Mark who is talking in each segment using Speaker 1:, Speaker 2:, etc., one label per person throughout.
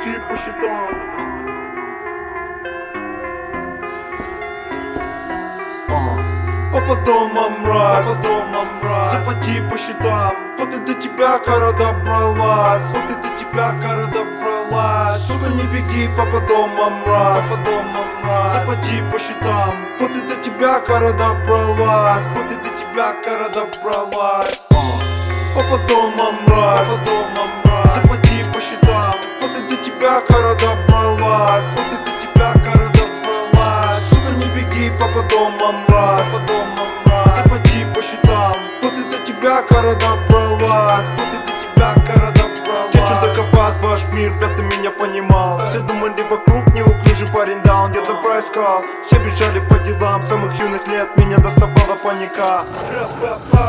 Speaker 1: идти по По подомам мразь, по домам мразь Заплати по счетам Вот и до тебя кара добралась Вот и до тебя кара добралась Сука не беги по подомам мразь, по домам мразь Заплати по счетам Вот и до тебя кара добралась Вот и до тебя кара добралась По подомам мразь, по домам мразь беги, папа дома мразь, папа дома мразь Заплати по счетам, вот и до тебя кора добралась Вот и до тебя кора добралась Те чудаковат ваш мир, блядь, ты меня понимал. Все думали вокруг неуклюжий парень даун Я добра искал, все бежали по делам самых юных лет меня доставала паника.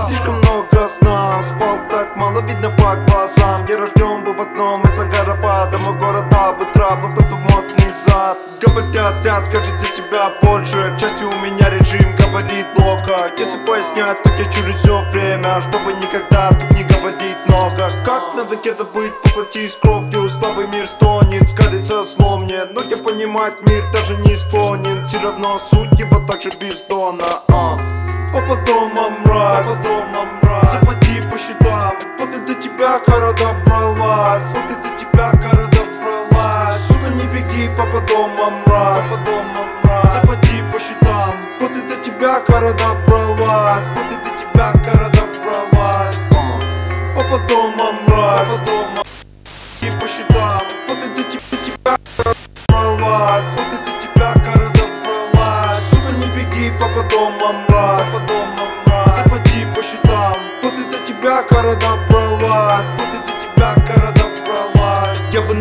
Speaker 1: Слишком много знал, спал так мало видно по глазам. Я рожден был в одном из Агаропада Мой город дал бы зад Говорят, дядь, скажет тебя больше Частью у меня режим говорит блока Если пояснять, то я через все время Чтобы никогда тут не говорить много. Как надо где-то быть, воплотись кровью Слабый мир стонет, скалится зло мне. Но я понимать мир даже не склонен Все равно суть его так же бездонна а. Папа дома мразь, папа дома мразь. Заплати по счетам, вот и до тебя кора добралась Вот и Беги, папа дома мразь, папа дома мразь. Заплати по счетам, вот до тебя кора добралась Вот до тебя кора добралась Папа дома мразь, папа дома. И по счетам, вот до тебя,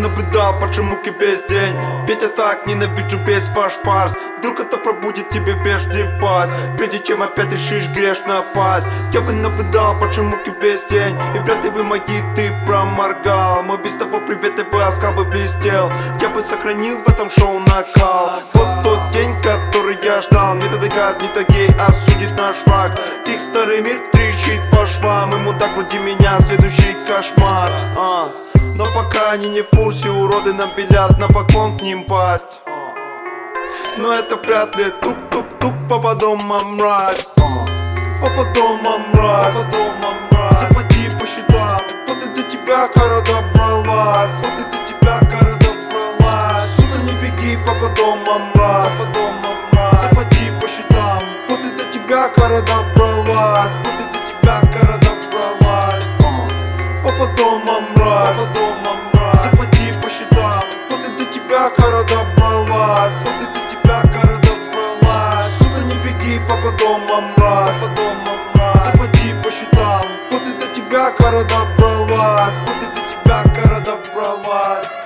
Speaker 1: наблюдал шумуки весь день? Ведь я так ненавижу весь ваш фарс. Вдруг это пробудит тебе вежливость Прежде чем опять решишь грешно пасть Я бы наблюдал шумуки весь день. И вряд ли бы мои ты проморгал. Мой без того приветливый оскал бы блестел. Я бы сохранил в этом шоу накал. Вот тот день, который я ждал. Методы газ не такие, осудит наш враг. Их старый мир трещит по швам. Ему так вроде меня следующий кошмар. А. Но пока они не в курсе, уроды нам пилят на поклон к ним пасть. Но это вряд ли тук-тук-тук Папа дома мразь. Папа дома мразь. Папа дома мразь. Заплати по счетам Вот до тебя кора добралась Вот до тебя кора добралась Сука, не беги, папа дома мразь. Папа дома мразь. Заплати по счетам Вот до тебя кора добралась Вот до тебя кора добралась а потом мамраз Заплати по счетам, вот это тебя города бралась Вот это тебя города бралась Сука, не беги, папа дом мамраз Заплати по счетам, вот это тебя города бралась Вот это тебя города бралась